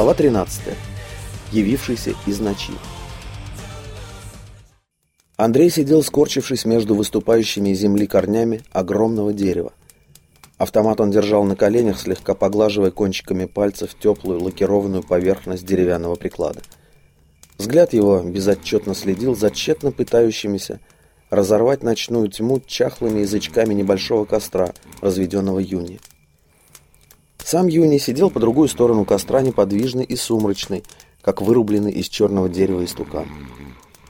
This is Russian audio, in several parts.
Глава 13. Явившийся из ночи. Андрей сидел, скорчившись между выступающими из земли корнями огромного дерева. Автомат он держал на коленях, слегка поглаживая кончиками пальцев теплую лакированную поверхность деревянного приклада. Взгляд его безотчетно следил за тщетно пытающимися разорвать ночную тьму чахлыми язычками небольшого костра, разведенного Юни. Сам Юни сидел по другую сторону костра, неподвижный и сумрачный, как вырубленный из черного дерева истукан.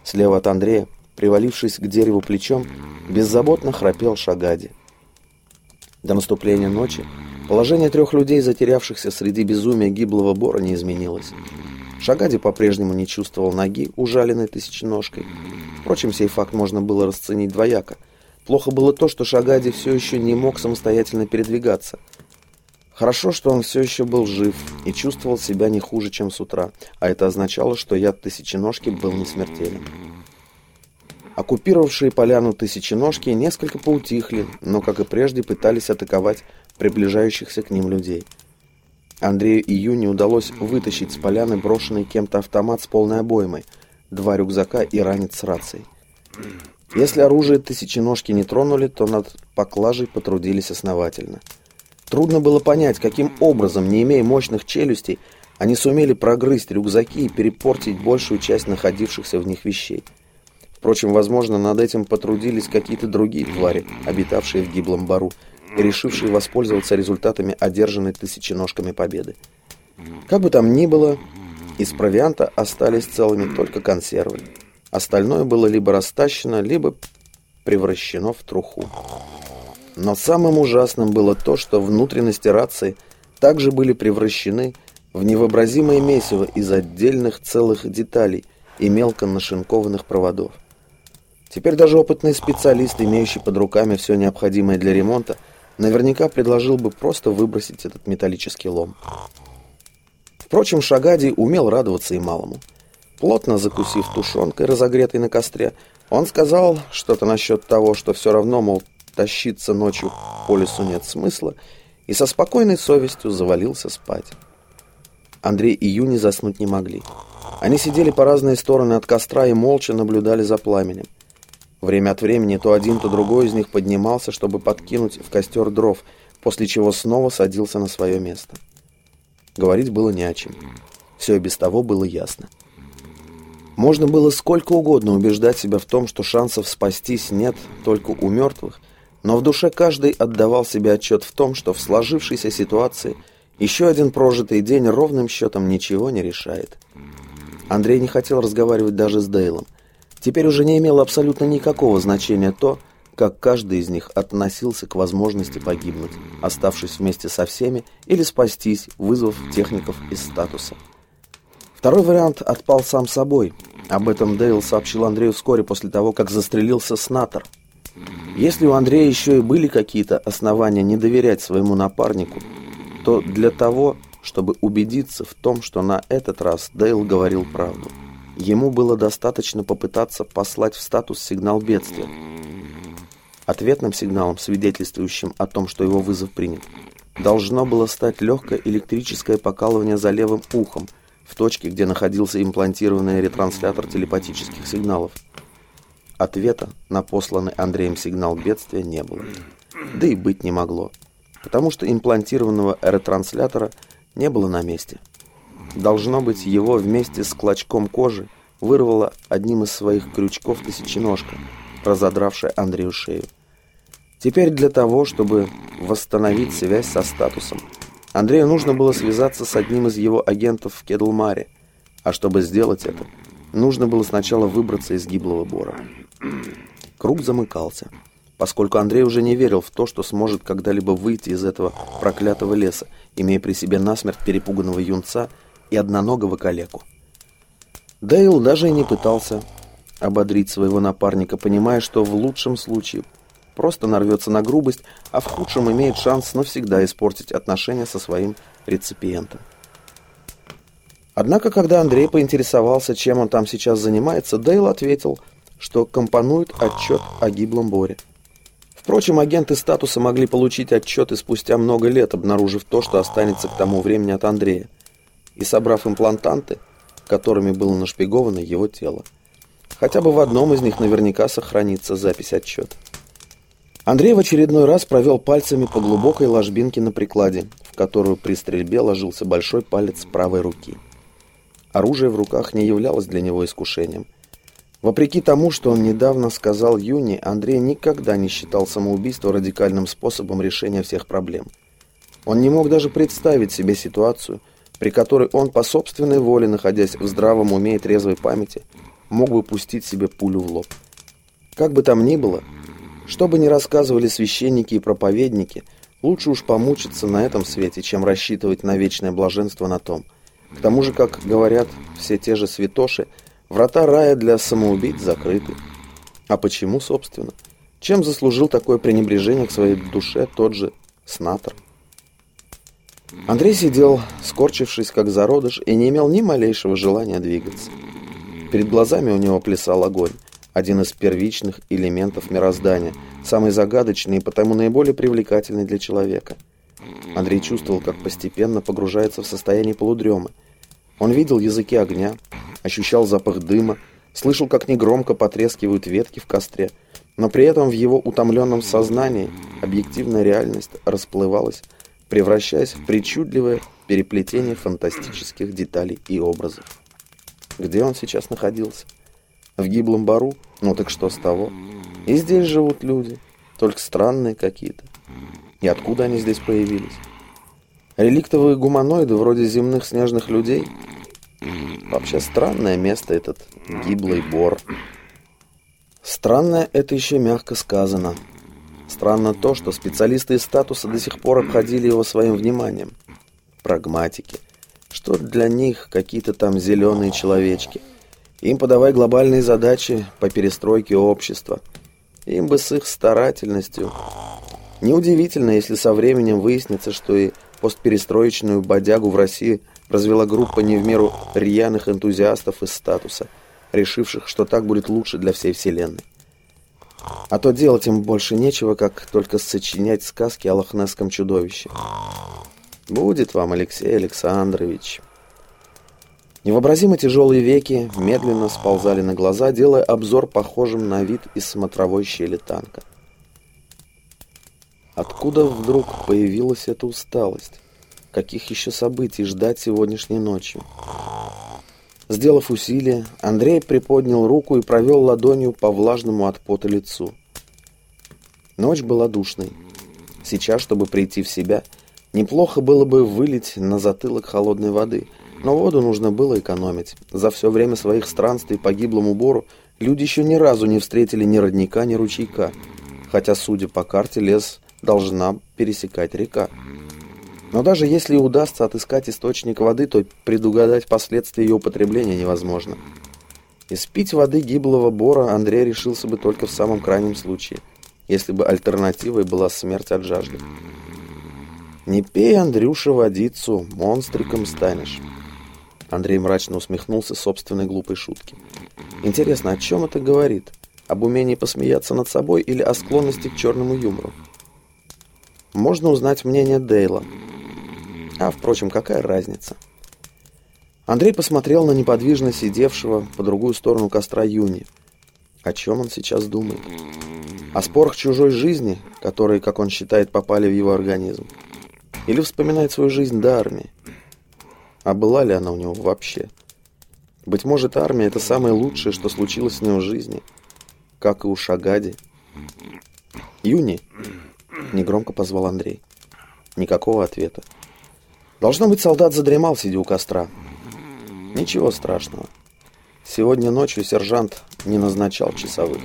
Слева от Андрея, привалившись к дереву плечом, беззаботно храпел Шагади. До наступления ночи положение трех людей, затерявшихся среди безумия гиблого бора, не изменилось. Шагади по-прежнему не чувствовал ноги, ужаленной тысяченожкой. Впрочем, сей факт можно было расценить двояко. Плохо было то, что Шагади все еще не мог самостоятельно передвигаться – Хорошо, что он все еще был жив и чувствовал себя не хуже, чем с утра, а это означало, что яд тысяченожки был не смертелен. Оккупировавшие поляну тысяченожки несколько поутихли, но, как и прежде, пытались атаковать приближающихся к ним людей. Андрею и Юне удалось вытащить с поляны брошенный кем-то автомат с полной обоймой, два рюкзака и ранец с рацией. Если оружие тысяченожки не тронули, то над поклажей потрудились основательно – Трудно было понять, каким образом, не имея мощных челюстей, они сумели прогрызть рюкзаки и перепортить большую часть находившихся в них вещей. Впрочем, возможно, над этим потрудились какие-то другие твари, обитавшие в гиблом бару, и решившие воспользоваться результатами одержанной тысяченожками победы. Как бы там ни было, из провианта остались целыми только консервы. Остальное было либо растащено, либо превращено в труху. Но самым ужасным было то, что внутренности рации также были превращены в невообразимое месиво из отдельных целых деталей и мелко нашинкованных проводов. Теперь даже опытный специалист, имеющий под руками все необходимое для ремонта, наверняка предложил бы просто выбросить этот металлический лом. Впрочем, Шагади умел радоваться и малому. Плотно закусив тушенкой, разогретой на костре, он сказал что-то насчет того, что все равно, мол, тащиться ночью по лесу нет смысла, и со спокойной совестью завалился спать. Андрей и Юни заснуть не могли. Они сидели по разные стороны от костра и молча наблюдали за пламенем. Время от времени то один, то другой из них поднимался, чтобы подкинуть в костер дров, после чего снова садился на свое место. Говорить было не о чем. Все и без того было ясно. Можно было сколько угодно убеждать себя в том, что шансов спастись нет только у мертвых, но в душе каждый отдавал себе отчет в том, что в сложившейся ситуации еще один прожитый день ровным счетом ничего не решает. Андрей не хотел разговаривать даже с Дейлом. Теперь уже не имело абсолютно никакого значения то, как каждый из них относился к возможности погибнуть, оставшись вместе со всеми, или спастись, вызвав техников из статуса. Второй вариант отпал сам собой. Об этом Дейл сообщил Андрею вскоре после того, как застрелился Снатор – если у Андрея еще и были какие-то основания не доверять своему напарнику, то для того, чтобы убедиться в том, что на этот раз Дейл говорил правду, ему было достаточно попытаться послать в статус сигнал бедствия. Ответным сигналом, свидетельствующим о том, что его вызов принят, должно было стать легкое электрическое покалывание за левым ухом, в точке, где находился имплантированный ретранслятор телепатических сигналов. Ответа на посланный Андреем сигнал бедствия не было. Да и быть не могло, потому что имплантированного ретранслятора не было на месте. Должно быть, его вместе с клочком кожи вырвало одним из своих крючков тысяченожка, разодравшая Андрею шею. Теперь для того, чтобы восстановить связь со статусом, Андрею нужно было связаться с одним из его агентов в Кедлмаре, а чтобы сделать это, нужно было сначала выбраться из гиблого бора. Круг замыкался, поскольку Андрей уже не верил в то, что сможет когда-либо выйти из этого проклятого леса, имея при себе насмерть перепуганного юнца и одноногого калеку. Дейл даже и не пытался ободрить своего напарника, понимая, что в лучшем случае просто нарвется на грубость, а в худшем имеет шанс навсегда испортить отношения со своим реципиентом. Однако, когда Андрей поинтересовался, чем он там сейчас занимается, Дейл ответил – что компонует отчет о гиблом боре. Впрочем, агенты статуса могли получить отчет и спустя много лет, обнаружив то, что останется к тому времени от Андрея. и собрав имплантанты, которыми было нашпиговано его тело. Хотя бы в одном из них наверняка сохранится запись отчета. Андрей в очередной раз провел пальцами по глубокой ложбинке на прикладе, в которую при стрельбе ложился большой палец правой руки. Оружие в руках не являлось для него искушением. Вопреки тому, что он недавно сказал Юни, Андрей никогда не считал самоубийство радикальным способом решения всех проблем. Он не мог даже представить себе ситуацию, при которой он по собственной воле, находясь в здравом уме и трезвой памяти, мог бы пустить себе пулю в лоб. Как бы там ни было, что бы ни рассказывали священники и проповедники, лучше уж помучиться на этом свете, чем рассчитывать на вечное блаженство на том. К тому же, как говорят все те же святоши, врата рая для самоубийц закрыты. А почему, собственно? Чем заслужил такое пренебрежение к своей душе тот же Снатор? Андрей сидел, скорчившись как зародыш, и не имел ни малейшего желания двигаться. Перед глазами у него плясал огонь один из первичных элементов мироздания, самый загадочный и потому наиболее привлекательный для человека. Андрей чувствовал, как постепенно погружается в состояние полудремы. Он видел языки огня, ощущал запах дыма, слышал, как негромко потрескивают ветки в костре, но при этом в его утомленном сознании объективная реальность расплывалась, превращаясь в причудливое переплетение фантастических деталей и образов. Где он сейчас находился? В гиблом бару? Ну так что с того? И здесь живут люди, только странные какие-то. И откуда они здесь появились? Реликтовые гуманоиды вроде земных снежных людей? Вообще странное место этот гиблый бор. Странное это еще мягко сказано. Странно то, что специалисты из статуса до сих пор обходили его своим вниманием. Прагматики. Что для них какие-то там зеленые человечки. Им подавай глобальные задачи по перестройке общества. Им бы с их старательностью. Неудивительно, если со временем выяснится, что и постперестроечную бодягу в России развела группа не в меру рьяных энтузиастов из статуса, решивших, что так будет лучше для всей Вселенной. А то делать им больше нечего, как только сочинять сказки о лохнесском чудовище. Будет вам, Алексей Александрович... Невообразимо тяжелые веки медленно сползали на глаза, делая обзор похожим на вид из смотровой щели танка. Откуда вдруг появилась эта усталость? Каких еще событий ждать сегодняшней ночью? Сделав усилие, Андрей приподнял руку и провел ладонью по влажному от пота лицу. Ночь была душной. Сейчас, чтобы прийти в себя, неплохо было бы вылить на затылок холодной воды – но воду нужно было экономить. За все время своих странствий по гиблому бору люди еще ни разу не встретили ни родника, ни ручейка. Хотя, судя по карте, лес должна пересекать река. Но даже если удастся отыскать источник воды, то предугадать последствия ее употребления невозможно. Испить воды гиблого бора Андрей решился бы только в самом крайнем случае, если бы альтернативой была смерть от жажды. «Не пей, Андрюша, водицу, монстриком станешь». Андрей мрачно усмехнулся собственной глупой шутки. Интересно, о чем это говорит? Об умении посмеяться над собой или о склонности к черному юмору? Можно узнать мнение Дейла. А, впрочем, какая разница? Андрей посмотрел на неподвижно сидевшего по другую сторону костра Юни. О чем он сейчас думает? О спорах чужой жизни, которые, как он считает, попали в его организм? Или вспоминает свою жизнь до армии? А была ли она у него вообще? Быть может, армия — это самое лучшее, что случилось в жизни. Как и у Шагади. «Юни!» — негромко позвал Андрей. Никакого ответа. Должно быть, солдат задремал, сидя у костра. Ничего страшного. Сегодня ночью сержант не назначал часовых.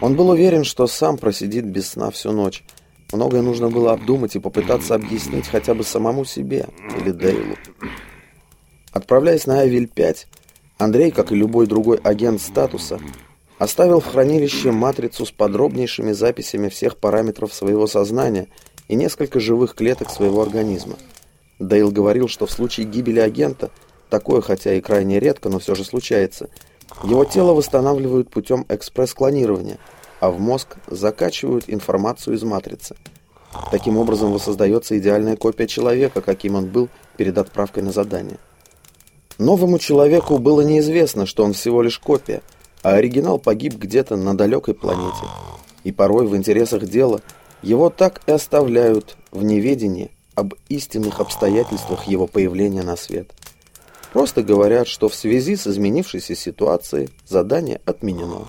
Он был уверен, что сам просидит без сна всю ночь. Многое нужно было обдумать и попытаться объяснить хотя бы самому себе или Дейлу. Отправляясь на Авиль-5, Андрей, как и любой другой агент статуса, оставил в хранилище матрицу с подробнейшими записями всех параметров своего сознания и несколько живых клеток своего организма. Дейл говорил, что в случае гибели агента, такое хотя и крайне редко, но все же случается, его тело восстанавливают путем экспресс-клонирования, а в мозг закачивают информацию из матрицы. Таким образом воссоздается идеальная копия человека, каким он был перед отправкой на задание. Новому человеку было неизвестно, что он всего лишь копия, а оригинал погиб где-то на далекой планете. И порой в интересах дела его так и оставляют в неведении об истинных обстоятельствах его появления на свет. Просто говорят, что в связи с изменившейся ситуацией задание отменено.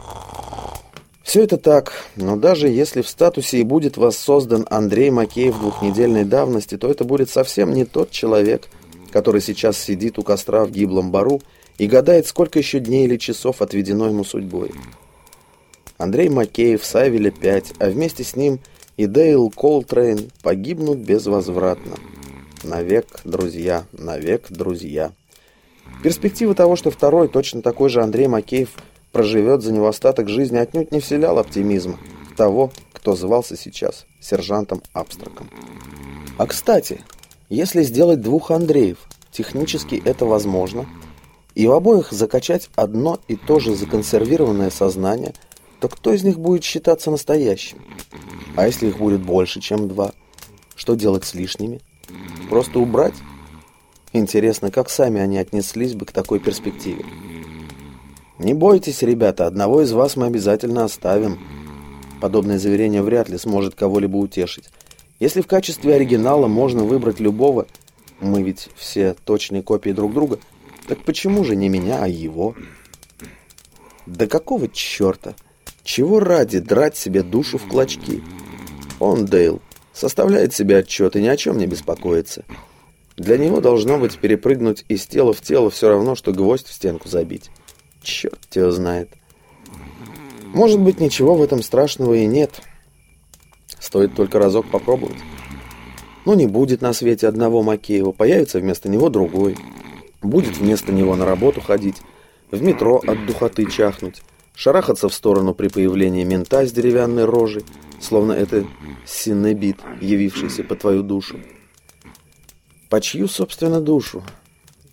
Все это так, но даже если в статусе и будет воссоздан Андрей Макеев двухнедельной давности, то это будет совсем не тот человек, который сейчас сидит у костра в гиблом бару и гадает, сколько еще дней или часов отведено ему судьбой. Андрей Макеев, Савеля 5, а вместе с ним и Дейл Колтрейн погибнут безвозвратно. Навек, друзья, навек, друзья. Перспектива того, что второй, точно такой же Андрей Макеев, проживет за него остаток жизни, отнюдь не вселял оптимизма того, кто звался сейчас сержантом Абстраком. А кстати, если сделать двух Андреев, технически это возможно, и в обоих закачать одно и то же законсервированное сознание, то кто из них будет считаться настоящим? А если их будет больше, чем два? Что делать с лишними? Просто убрать? Интересно, как сами они отнеслись бы к такой перспективе? «Не бойтесь, ребята, одного из вас мы обязательно оставим». Подобное заверение вряд ли сможет кого-либо утешить. Если в качестве оригинала можно выбрать любого, мы ведь все точные копии друг друга, так почему же не меня, а его? Да какого черта? Чего ради драть себе душу в клочки? Он, Дейл, составляет себе отчет и ни о чем не беспокоится. Для него должно быть перепрыгнуть из тела в тело все равно, что гвоздь в стенку забить. Черт его знает. Может быть, ничего в этом страшного и нет. Стоит только разок попробовать. Ну, не будет на свете одного Макеева, появится вместо него другой. Будет вместо него на работу ходить, в метро от духоты чахнуть, шарахаться в сторону при появлении мента с деревянной рожей, словно это синебит, явившийся по твою душу. По чью, собственно, душу?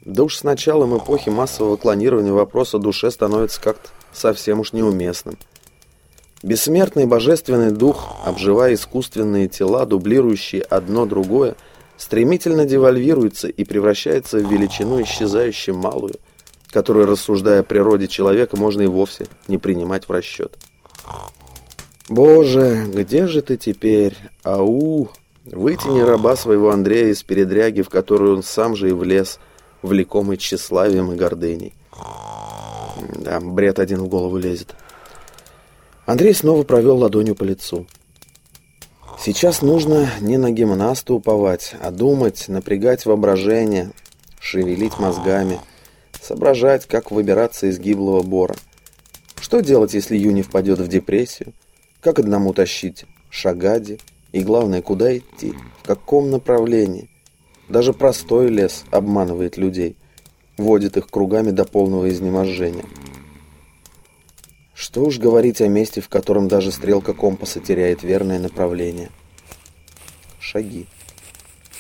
Да уж с началом эпохи массового клонирования вопрос о душе становится как-то совсем уж неуместным. Бессмертный божественный дух, обживая искусственные тела, дублирующие одно другое, стремительно девальвируется и превращается в величину исчезающую малую, которую, рассуждая о природе человека, можно и вовсе не принимать в расчет. «Боже, где же ты теперь? Ау! Вытяни раба своего Андрея из передряги, в которую он сам же и влез – влекомый тщеславием и гордыней. Да, бред один в голову лезет. Андрей снова провел ладонью по лицу. Сейчас нужно не на гимнаста уповать, а думать, напрягать воображение, шевелить мозгами, соображать, как выбираться из гиблого бора. Что делать, если Юни впадет в депрессию? Как одному тащить шагади? И главное, куда идти? В каком направлении? Даже простой лес обманывает людей, водит их кругами до полного изнеможения. Что уж говорить о месте, в котором даже стрелка компаса теряет верное направление. Шаги.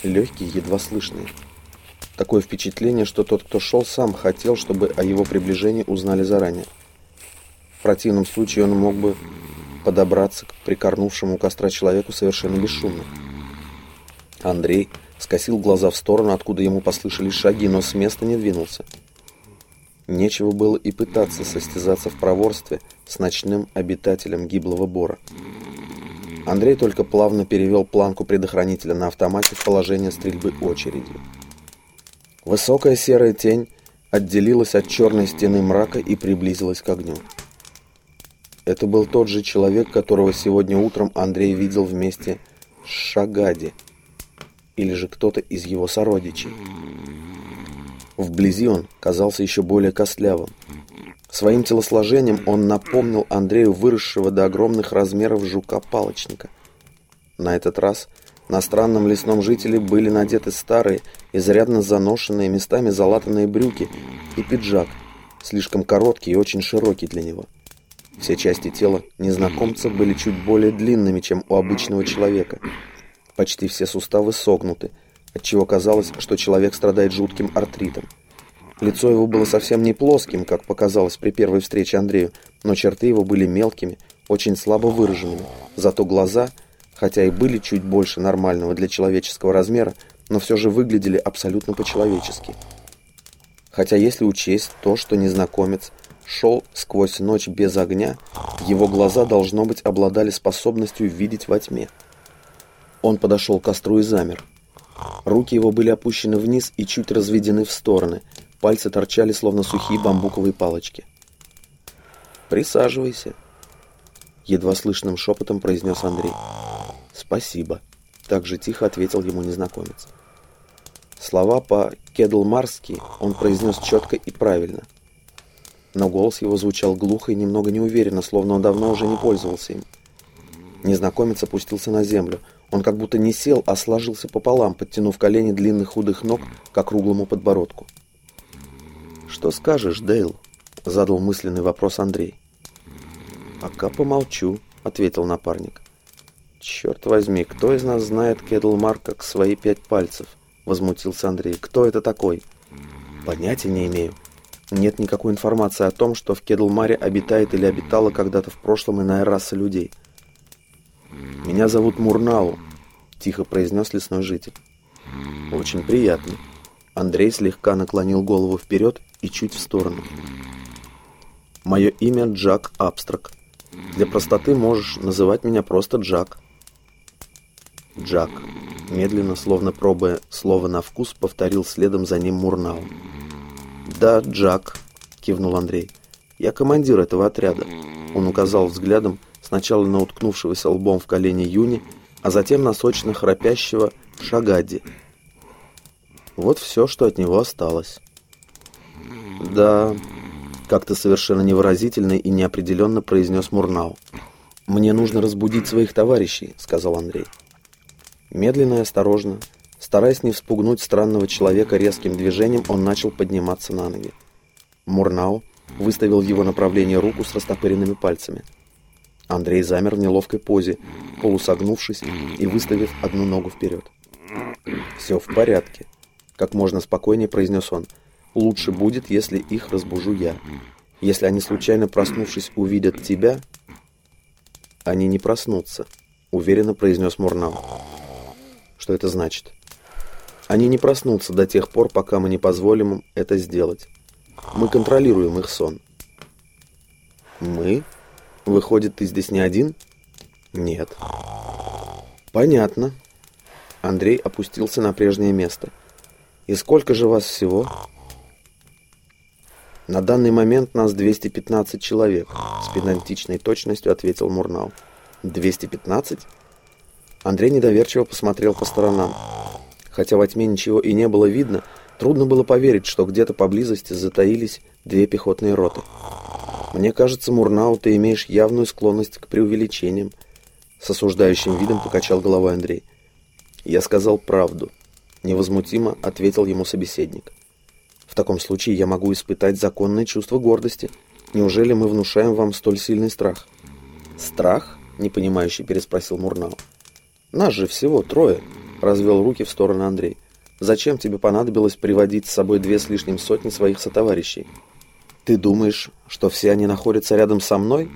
Легкие, едва слышные. Такое впечатление, что тот, кто шел, сам хотел, чтобы о его приближении узнали заранее. В противном случае он мог бы подобраться к прикорнувшему у костра человеку совершенно бесшумно. Андрей скосил глаза в сторону, откуда ему послышались шаги, но с места не двинулся. Нечего было и пытаться состязаться в проворстве с ночным обитателем гиблого бора. Андрей только плавно перевел планку предохранителя на автомате в положение стрельбы очередью. Высокая серая тень отделилась от черной стены мрака и приблизилась к огню. Это был тот же человек, которого сегодня утром Андрей видел вместе с Шагади – или же кто-то из его сородичей. Вблизи он казался еще более костлявым. Своим телосложением он напомнил Андрею выросшего до огромных размеров жука-палочника. На этот раз на странном лесном жителе были надеты старые, изрядно заношенные, местами залатанные брюки и пиджак, слишком короткий и очень широкий для него. Все части тела незнакомца были чуть более длинными, чем у обычного человека – Почти все суставы согнуты, отчего казалось, что человек страдает жутким артритом. Лицо его было совсем не плоским, как показалось при первой встрече Андрею, но черты его были мелкими, очень слабо выраженными. Зато глаза, хотя и были чуть больше нормального для человеческого размера, но все же выглядели абсолютно по-человечески. Хотя если учесть то, что незнакомец шел сквозь ночь без огня, его глаза, должно быть, обладали способностью видеть во тьме. Он подошел к костру и замер. Руки его были опущены вниз и чуть разведены в стороны. Пальцы торчали, словно сухие бамбуковые палочки. «Присаживайся», — едва слышным шепотом произнес Андрей. «Спасибо», — так же тихо ответил ему незнакомец. Слова по-кедлмарски он произнес четко и правильно. Но голос его звучал глухо и немного неуверенно, словно он давно уже не пользовался им. Незнакомец опустился на землю. Он как будто не сел, а сложился пополам, подтянув колени длинных худых ног к округлому подбородку. «Что скажешь, Дейл?» — задал мысленный вопрос Андрей. «Пока помолчу», — ответил напарник. «Черт возьми, кто из нас знает Кедлмар как свои пять пальцев?» — возмутился Андрей. «Кто это такой?» «Понятия не имею. Нет никакой информации о том, что в Кедлмаре обитает или обитала когда-то в прошлом иная раса людей. «Меня зовут Мурнау», — тихо произнес лесной житель. «Очень приятно». Андрей слегка наклонил голову вперед и чуть в сторону. «Мое имя Джак Абстрак. Для простоты можешь называть меня просто Джак». «Джак», медленно, словно пробуя слово на вкус, повторил следом за ним Мурнау. «Да, Джак», — кивнул Андрей. «Я командир этого отряда». Он указал взглядом сначала на уткнувшегося лбом в колени Юни, а затем на сочно храпящего Шагади. Вот все, что от него осталось. «Да», — как-то совершенно невыразительно и неопределенно произнес Мурнау. «Мне нужно разбудить своих товарищей», — сказал Андрей. Медленно и осторожно, стараясь не вспугнуть странного человека резким движением, он начал подниматься на ноги. Мурнау выставил его направлении руку с растопыренными пальцами. Андрей замер в неловкой позе, полусогнувшись и выставив одну ногу вперед. «Все в порядке», — как можно спокойнее произнес он. «Лучше будет, если их разбужу я. Если они, случайно проснувшись, увидят тебя...» «Они не проснутся», — уверенно произнес Мурнау. «Что это значит?» «Они не проснутся до тех пор, пока мы не позволим им это сделать. Мы контролируем их сон». «Мы?» Выходит, ты здесь не один? Нет. Понятно. Андрей опустился на прежнее место. И сколько же вас всего? На данный момент нас 215 человек, с педантичной точностью ответил Мурнау. 215? Андрей недоверчиво посмотрел по сторонам. Хотя во тьме ничего и не было видно, трудно было поверить, что где-то поблизости затаились две пехотные роты. Мне кажется, Мурнау, ты имеешь явную склонность к преувеличениям. С осуждающим видом покачал головой Андрей. Я сказал правду. Невозмутимо ответил ему собеседник. В таком случае я могу испытать законное чувство гордости. Неужели мы внушаем вам столь сильный страх? Страх? Непонимающе переспросил Мурнау. Нас же всего трое, развел руки в сторону Андрей. Зачем тебе понадобилось приводить с собой две с лишним сотни своих сотоварищей? «Ты думаешь, что все они находятся рядом со мной?»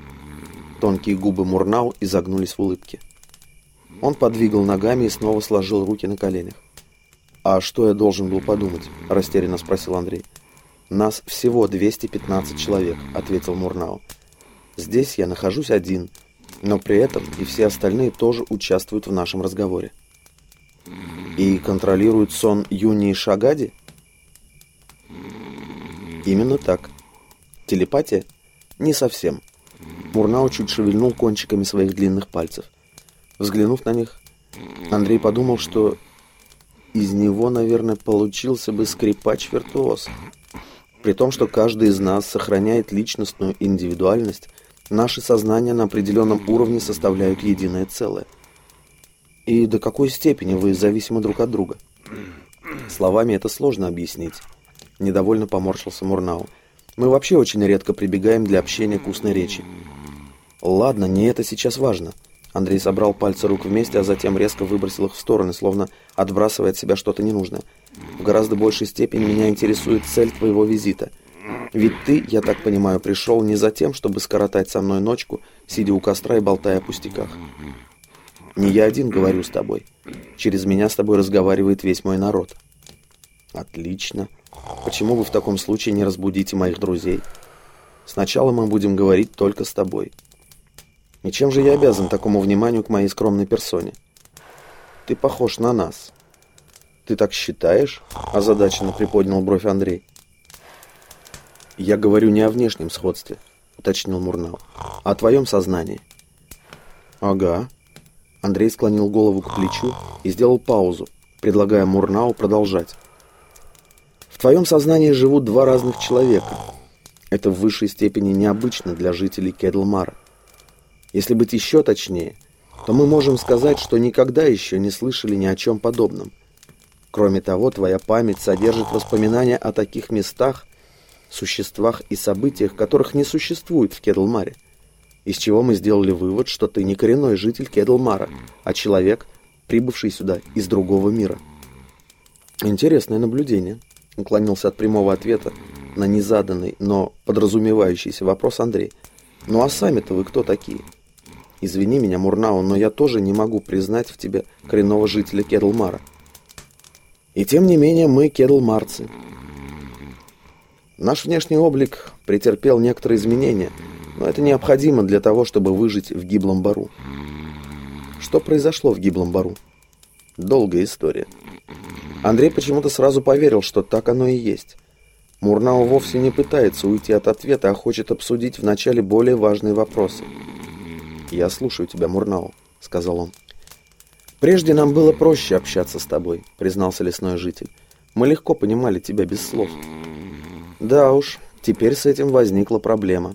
Тонкие губы Мурнау изогнулись в улыбке. Он подвигал ногами и снова сложил руки на коленях. «А что я должен был подумать?» – растерянно спросил Андрей. «Нас всего 215 человек», – ответил Мурнау. «Здесь я нахожусь один, но при этом и все остальные тоже участвуют в нашем разговоре». «И контролируют сон Юни и Шагади?» «Именно так. Телепатия? Не совсем. Мурнау чуть шевельнул кончиками своих длинных пальцев. Взглянув на них, Андрей подумал, что из него, наверное, получился бы скрипач-виртуоз. При том, что каждый из нас сохраняет личностную индивидуальность, наши сознания на определенном уровне составляют единое целое. И до какой степени вы зависимы друг от друга? Словами это сложно объяснить. Недовольно поморщился Мурнау. Мы вообще очень редко прибегаем для общения к устной речи. Ладно, не это сейчас важно. Андрей собрал пальцы рук вместе, а затем резко выбросил их в стороны, словно отбрасывая от себя что-то ненужное. В гораздо большей степени меня интересует цель твоего визита. Ведь ты, я так понимаю, пришел не за тем, чтобы скоротать со мной ночку, сидя у костра и болтая о пустяках. Не я один говорю с тобой. Через меня с тобой разговаривает весь мой народ. Отлично. Почему вы в таком случае не разбудите моих друзей? Сначала мы будем говорить только с тобой. И чем же я обязан такому вниманию к моей скромной персоне? Ты похож на нас. Ты так считаешь? Озадаченно приподнял бровь Андрей. Я говорю не о внешнем сходстве, уточнил Мурнау, а о твоем сознании. Ага. Андрей склонил голову к плечу и сделал паузу, предлагая Мурнау продолжать. Твоем сознании живут два разных человека. Это в высшей степени необычно для жителей Кедлмара. Если быть еще точнее, то мы можем сказать, что никогда еще не слышали ни о чем подобном. Кроме того, твоя память содержит воспоминания о таких местах, существах и событиях, которых не существует в Кедлмаре. Из чего мы сделали вывод, что ты не коренной житель Кедлмара, а человек, прибывший сюда из другого мира. Интересное наблюдение. Уклонился от прямого ответа на незаданный, но подразумевающийся вопрос Андрей. Ну а сами-то вы кто такие? Извини меня, Мурнау, но я тоже не могу признать в тебе коренного жителя Кедлмара. И тем не менее мы кедлмарцы. Наш внешний облик претерпел некоторые изменения, но это необходимо для того, чтобы выжить в гиблом бару. Что произошло в гиблом бару? Долгая история. Андрей почему-то сразу поверил, что так оно и есть. Мурнау вовсе не пытается уйти от ответа, а хочет обсудить вначале более важные вопросы. «Я слушаю тебя, Мурнау», — сказал он. «Прежде нам было проще общаться с тобой», — признался лесной житель. «Мы легко понимали тебя без слов». «Да уж, теперь с этим возникла проблема».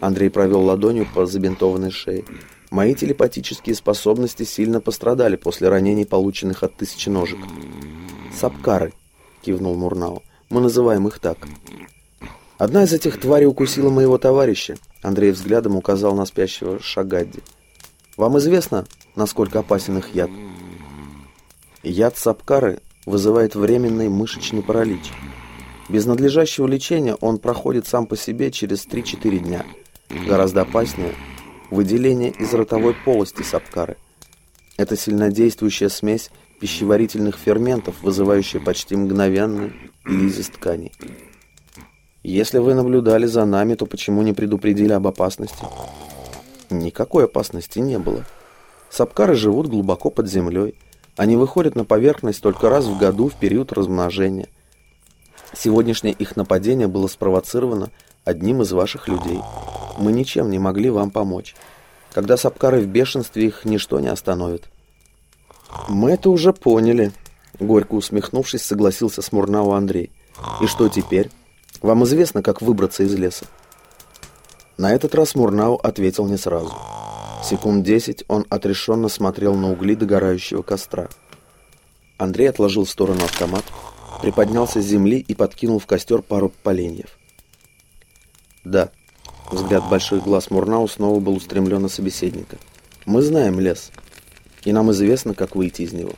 Андрей провел ладонью по забинтованной шее. «Мои телепатические способности сильно пострадали после ранений, полученных от тысячи ножек». «Сапкары», — кивнул Мурнау. «Мы называем их так». Одна из этих тварей укусила моего товарища. Андрей взглядом указал на спящего Шагадди. Вам известно, насколько опасен их яд? Яд сапкары вызывает временный мышечный паралич. Без надлежащего лечения он проходит сам по себе через 3-4 дня. Гораздо опаснее выделение из ротовой полости сапкары. Это сильнодействующая смесь пищеварительных ферментов, вызывающая почти мгновенный лизис тканей. Если вы наблюдали за нами, то почему не предупредили об опасности? Никакой опасности не было. Сапкары живут глубоко под землей. Они выходят на поверхность только раз в году в период размножения. Сегодняшнее их нападение было спровоцировано одним из ваших людей. Мы ничем не могли вам помочь. Когда сапкары в бешенстве, их ничто не остановит. Мы это уже поняли, горько усмехнувшись, согласился с Мурнау Андрей. И что теперь? Вам известно, как выбраться из леса?» На этот раз Мурнау ответил не сразу. Секунд десять он отрешенно смотрел на угли догорающего костра. Андрей отложил в сторону автомат, приподнялся с земли и подкинул в костер пару поленьев. «Да», — взгляд больших глаз Мурнау снова был устремлен на собеседника. «Мы знаем лес, и нам известно, как выйти из него.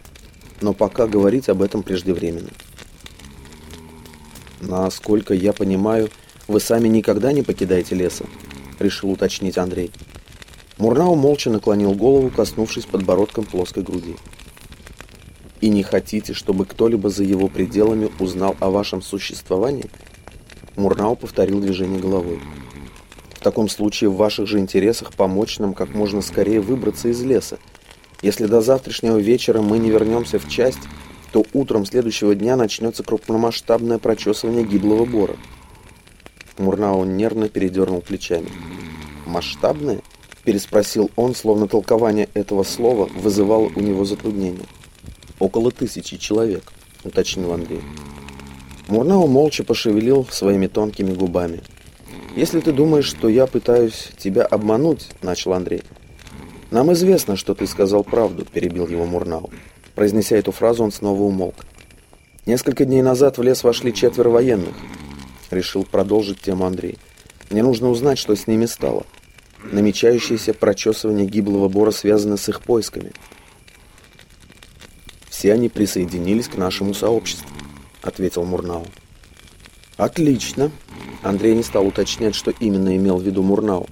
Но пока говорить об этом преждевременно». «Насколько я понимаю, вы сами никогда не покидаете леса», — решил уточнить Андрей. Мурнау молча наклонил голову, коснувшись подбородком плоской груди. «И не хотите, чтобы кто-либо за его пределами узнал о вашем существовании?» Мурнау повторил движение головой. «В таком случае в ваших же интересах помочь нам как можно скорее выбраться из леса. Если до завтрашнего вечера мы не вернемся в часть, то утром следующего дня начнется крупномасштабное прочесывание гиблого бора. Мурнау нервно передернул плечами. «Масштабное?» – переспросил он, словно толкование этого слова вызывало у него затруднение. «Около тысячи человек», – уточнил Андрей. Мурнау молча пошевелил своими тонкими губами. «Если ты думаешь, что я пытаюсь тебя обмануть», – начал Андрей. «Нам известно, что ты сказал правду», – перебил его Мурнау. Произнеся эту фразу, он снова умолк. Несколько дней назад в лес вошли четверо военных. Решил продолжить тему Андрей. Мне нужно узнать, что с ними стало. Намечающееся прочесывание гиблого бора связано с их поисками. Все они присоединились к нашему сообществу, ответил Мурнау. Отлично. Андрей не стал уточнять, что именно имел в виду Мурнау.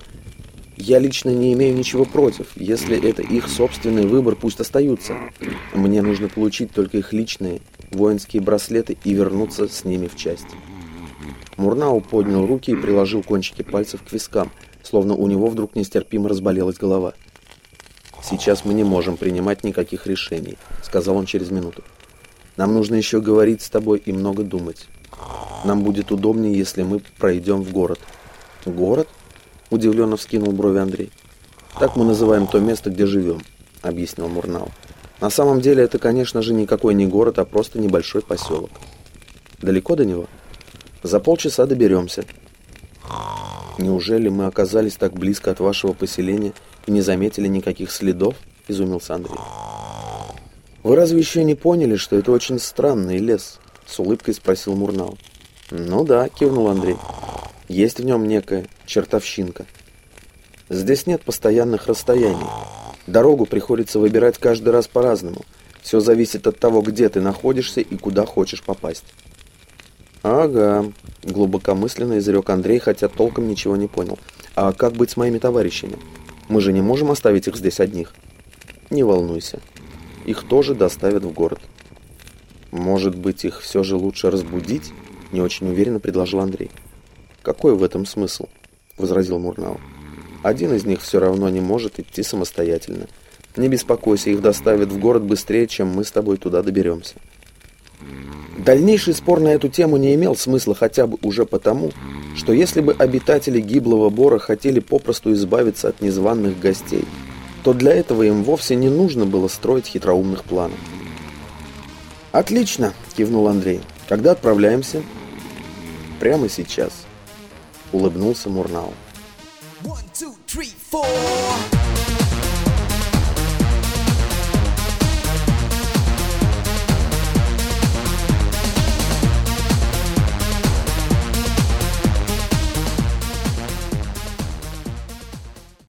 Я лично не имею ничего против. Если это их собственный выбор, пусть остаются. Мне нужно получить только их личные воинские браслеты и вернуться с ними в часть. Мурнау поднял руки и приложил кончики пальцев к вискам, словно у него вдруг нестерпимо разболелась голова. «Сейчас мы не можем принимать никаких решений», — сказал он через минуту. «Нам нужно еще говорить с тобой и много думать. Нам будет удобнее, если мы пройдем в город». «Город?» — удивленно вскинул брови Андрей. «Так мы называем то место, где живем», — объяснил Мурнау. «На самом деле это, конечно же, никакой не город, а просто небольшой поселок. Далеко до него?» «За полчаса доберемся». «Неужели мы оказались так близко от вашего поселения и не заметили никаких следов?» — изумился Андрей. «Вы разве еще не поняли, что это очень странный лес?» — с улыбкой спросил Мурнау. «Ну да», — кивнул Андрей. «Есть в нем некая чертовщинка. Здесь нет постоянных расстояний. Дорогу приходится выбирать каждый раз по-разному. Все зависит от того, где ты находишься и куда хочешь попасть». «Ага», — глубокомысленно изрек Андрей, хотя толком ничего не понял. «А как быть с моими товарищами? Мы же не можем оставить их здесь одних». «Не волнуйся. Их тоже доставят в город». «Может быть, их все же лучше разбудить?» — не очень уверенно предложил Андрей. «Какой в этом смысл?» — возразил Мурнау. «Один из них все равно не может идти самостоятельно. Не беспокойся, их доставят в город быстрее, чем мы с тобой туда доберемся». Дальнейший спор на эту тему не имел смысла хотя бы уже потому, что если бы обитатели гиблого бора хотели попросту избавиться от незваных гостей, то для этого им вовсе не нужно было строить хитроумных планов. «Отлично!» – кивнул Андрей. «Когда отправляемся?» «Прямо сейчас», – улыбнулся Мурнау. One, two, three, four.